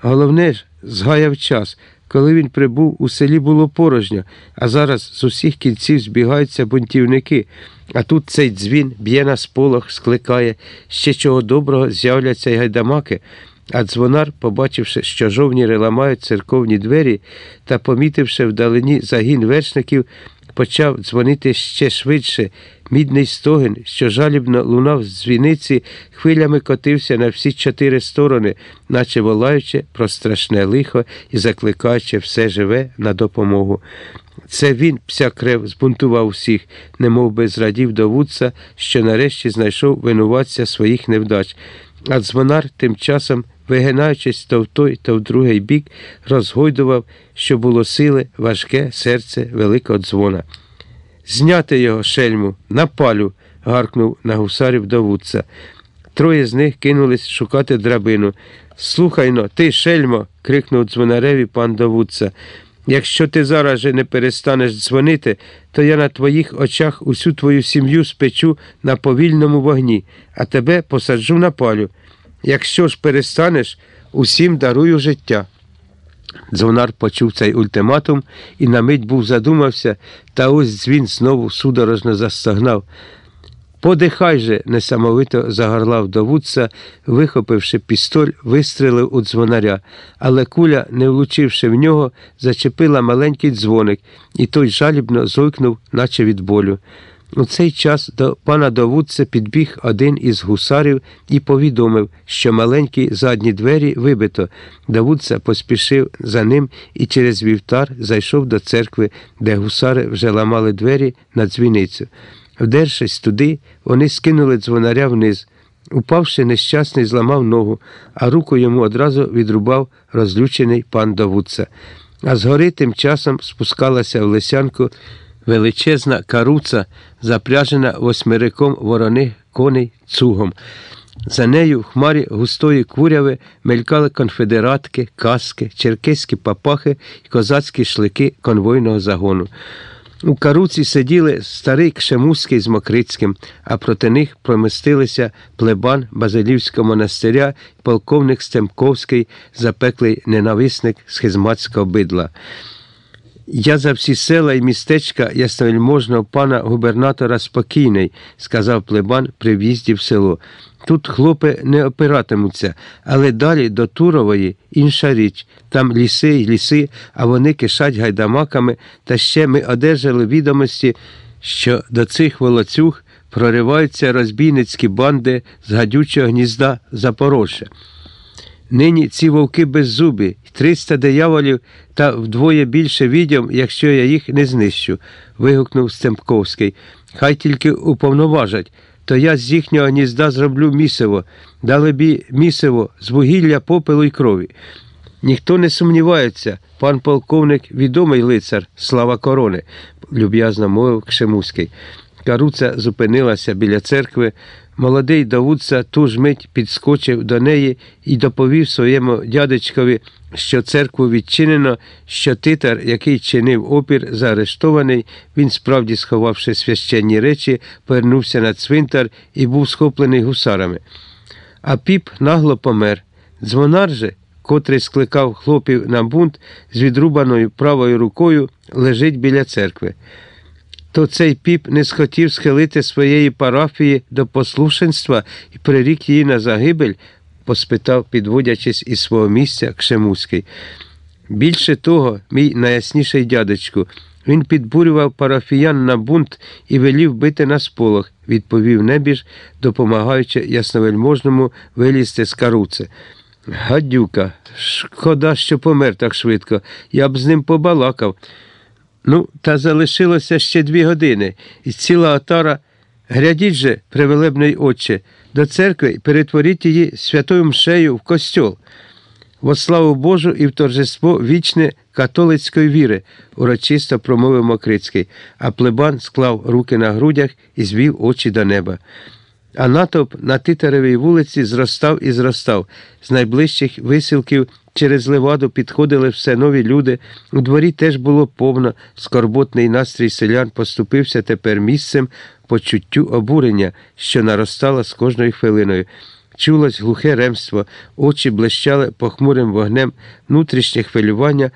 Головне ж, згаяв час. Коли він прибув, у селі було порожньо, а зараз з усіх кінців збігаються бунтівники. А тут цей дзвін б'є на сполох, скликає, ще чого доброго з'являться й гайдамаки. А дзвонар, побачивши, що жовніри ламають церковні двері та помітивши вдалині загін вершників, почав дзвонити ще швидше. Мідний стогін, що жалібно лунав з дзвіниці, хвилями котився на всі чотири сторони, наче волаючи про страшне лихо і закликаючи все живе на допомогу. Це він, пся крев, збунтував всіх, немов би зрадів до вудца, що нарешті знайшов винуватця своїх невдач. А дзвонар тим часом, вигинаючись то в той, то в другий бік, розгойдував, що було сили, важке серце великого дзвона. Зняти його, шельму, на палю, гаркнув на гусарів довудца. Троє з них кинулись шукати драбину. Слухайно, ти, шельмо, крикнув дзвонареві пан Довудца. Якщо ти зараз же не перестанеш дзвонити, то я на твоїх очах усю твою сім'ю спечу на повільному вогні, а тебе посаджу на палю. Якщо ж перестанеш, усім дарую життя. Дзвонар почув цей ультиматум і на мить був задумався, та ось дзвін знову судорожно застогнав. Подихай же, несамовито загорлав до вудца, вихопивши пістоль, вистрелив у дзвонаря, але куля, не влучивши в нього, зачепила маленький дзвоник, і той жалібно зойкнув, наче від болю. У цей час до пана довудця підбіг один із гусарів і повідомив, що маленькі задні двері вибито. Давудца поспішив за ним і через вівтар зайшов до церкви, де гусари вже ламали двері на дзвіницю. Вдершись туди, вони скинули дзвонаря вниз. Упавши, нещасний зламав ногу, а руку йому одразу відрубав розлючений пан Давудца. А згори тим часом спускалася в лисянку величезна каруца, запряжена восьмириком ворони коней цугом. За нею в хмарі густої куряви мелькали конфедератки, каски, черкеські папахи і козацькі шлики конвойного загону. У каруці сиділи старий Кшемуський з Мокрицьким, а проти них промістилися плебан Базилівського монастиря і полковник Стемковський, запеклий ненависник схизматського бидла. Я за всі села і містечка ясновельможного пана губернатора спокійний, сказав плебан при в'їзді в село. Тут хлопи не опиратимуться, але далі до Турової інша річ. Там ліси й ліси, а вони кишать гайдамаками, та ще ми одержали відомості, що до цих волоцюг прориваються розбійницькі банди з гадючого гнізда Запорожжя. Нині ці вовки беззубі, триста дияволів та вдвоє більше відьом, якщо я їх не знищу, вигукнув Стемпковський. Хай тільки уповноважать, то я з їхнього гнізда зроблю місиво, дали бі місиво з вугілля, попелу й крові. Ніхто не сумнівається, пан полковник відомий лицар, слава корони, люб'язно мовив Кшемуський. Каруца зупинилася біля церкви. Молодий Давудца ту ж мить підскочив до неї і доповів своєму дядечкові, що церкву відчинено, що титар, який чинив опір, заарештований, він, справді, сховавши священні речі, повернувся на цвинтар і був схоплений гусарами. А піп нагло помер. Дзвонар же, котрий скликав хлопів на бунт з відрубаною правою рукою, лежить біля церкви то цей піп не схотів схилити своєї парафії до послушенства і прирік її на загибель, поспитав, підводячись із свого місця Кшемуський. Більше того, мій найясніший дядечку, він підбурював парафіян на бунт і велів бити на сполох, відповів небіж, допомагаючи ясновельможному вилізти з каруци. Гадюка, шкода, що помер так швидко, я б з ним побалакав. Ну, та залишилося ще дві години, і ціла отара. Глядіть же, привелебний отче, до церкви і перетворіть її святою мшею в костьол. Во славу Божу і в торжество вічне католицької віри, урочисто промовив Мокрицький, а плебан склав руки на грудях і звів очі до неба. А натовп на Титаревій вулиці зростав і зростав. З найближчих висілків через леваду підходили все нові люди. У дворі теж було повно. Скорботний настрій селян поступився тепер місцем почуттю обурення, що наростало з кожною хвилиною. чулось глухе ремство, очі блищали похмурим вогнем, внутрішнє хвилювання